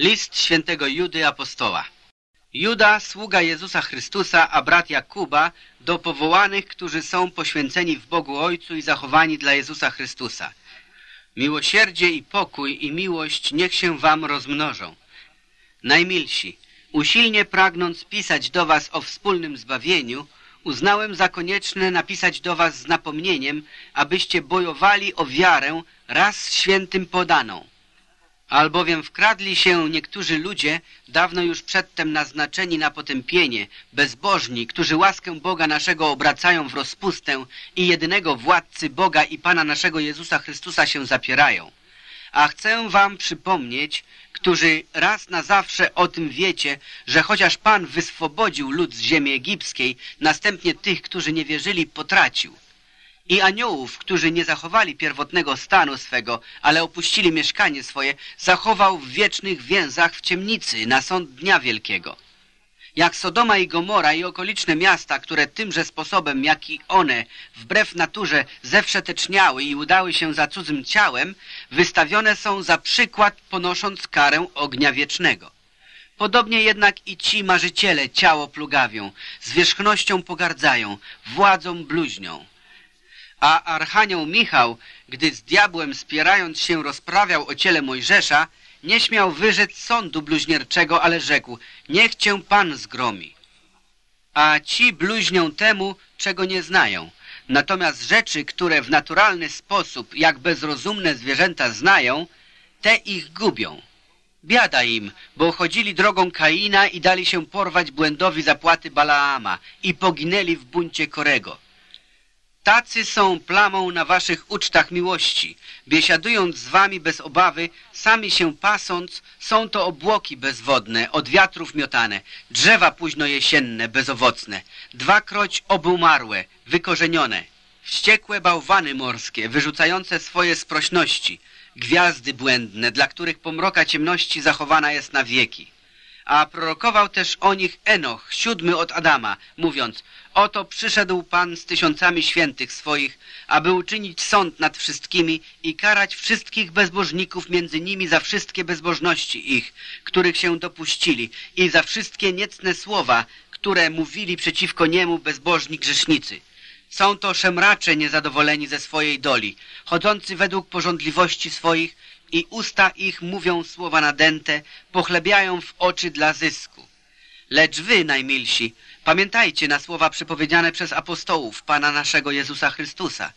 List świętego Judy Apostoła Juda, sługa Jezusa Chrystusa, a brat Jakuba, do powołanych, którzy są poświęceni w Bogu Ojcu i zachowani dla Jezusa Chrystusa. Miłosierdzie i pokój i miłość niech się wam rozmnożą. Najmilsi, usilnie pragnąc pisać do was o wspólnym zbawieniu, uznałem za konieczne napisać do was z napomnieniem, abyście bojowali o wiarę raz świętym podaną. Albowiem wkradli się niektórzy ludzie, dawno już przedtem naznaczeni na potępienie, bezbożni, którzy łaskę Boga naszego obracają w rozpustę i jedynego władcy Boga i Pana naszego Jezusa Chrystusa się zapierają. A chcę wam przypomnieć, którzy raz na zawsze o tym wiecie, że chociaż Pan wyswobodził lud z ziemi egipskiej, następnie tych, którzy nie wierzyli, potracił i aniołów, którzy nie zachowali pierwotnego stanu swego, ale opuścili mieszkanie swoje, zachował w wiecznych więzach w ciemnicy na sąd Dnia Wielkiego. Jak Sodoma i Gomora i okoliczne miasta, które tymże sposobem, jak i one, wbrew naturze, zewszeteczniały i udały się za cudzym ciałem, wystawione są za przykład, ponosząc karę ognia wiecznego. Podobnie jednak i ci marzyciele ciało plugawią, zwierzchnością pogardzają, władzą bluźnią. A Archanioł Michał, gdy z diabłem spierając się rozprawiał o ciele Mojżesza, nie śmiał wyrzec sądu bluźnierczego, ale rzekł, niech cię Pan zgromi. A ci bluźnią temu, czego nie znają. Natomiast rzeczy, które w naturalny sposób, jak bezrozumne zwierzęta znają, te ich gubią. Biada im, bo chodzili drogą Kaina i dali się porwać błędowi zapłaty Balaama i poginęli w buncie Korego. Tacy są plamą na waszych ucztach miłości. Biesiadując z wami bez obawy, sami się pasąc, są to obłoki bezwodne, od wiatrów miotane, drzewa późno jesienne, bezowocne, dwakroć obumarłe, wykorzenione, wściekłe bałwany morskie, wyrzucające swoje sprośności, gwiazdy błędne, dla których pomroka ciemności zachowana jest na wieki. A prorokował też o nich Enoch, siódmy od Adama, mówiąc Oto przyszedł Pan z tysiącami świętych swoich, aby uczynić sąd nad wszystkimi i karać wszystkich bezbożników między nimi za wszystkie bezbożności ich, których się dopuścili i za wszystkie niecne słowa, które mówili przeciwko niemu bezbożni grzesznicy. Są to szemracze niezadowoleni ze swojej doli, chodzący według porządliwości swoich i usta ich mówią słowa nadęte, pochlebiają w oczy dla zysku. Lecz wy, najmilsi, pamiętajcie na słowa przypowiedziane przez apostołów Pana naszego Jezusa Chrystusa,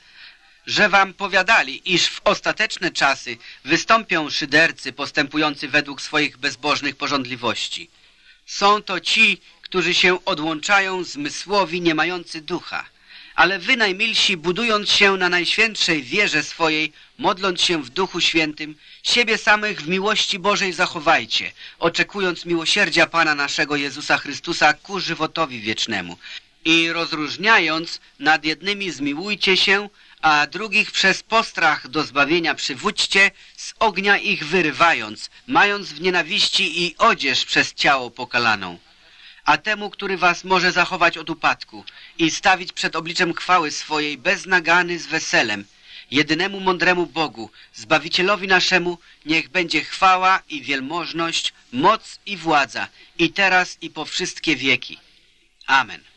że wam powiadali, iż w ostateczne czasy wystąpią szydercy postępujący według swoich bezbożnych porządliwości. Są to ci, którzy się odłączają zmysłowi nie mający ducha. Ale wy najmilsi, budując się na najświętszej wierze swojej, modląc się w Duchu Świętym, siebie samych w miłości Bożej zachowajcie, oczekując miłosierdzia Pana naszego Jezusa Chrystusa ku żywotowi wiecznemu. I rozróżniając, nad jednymi zmiłujcie się, a drugich przez postrach do zbawienia przywódźcie, z ognia ich wyrywając, mając w nienawiści i odzież przez ciało pokalaną a temu, który was może zachować od upadku i stawić przed obliczem chwały swojej bez nagany z weselem, jedynemu mądremu Bogu, Zbawicielowi naszemu, niech będzie chwała i wielmożność, moc i władza, i teraz i po wszystkie wieki. Amen.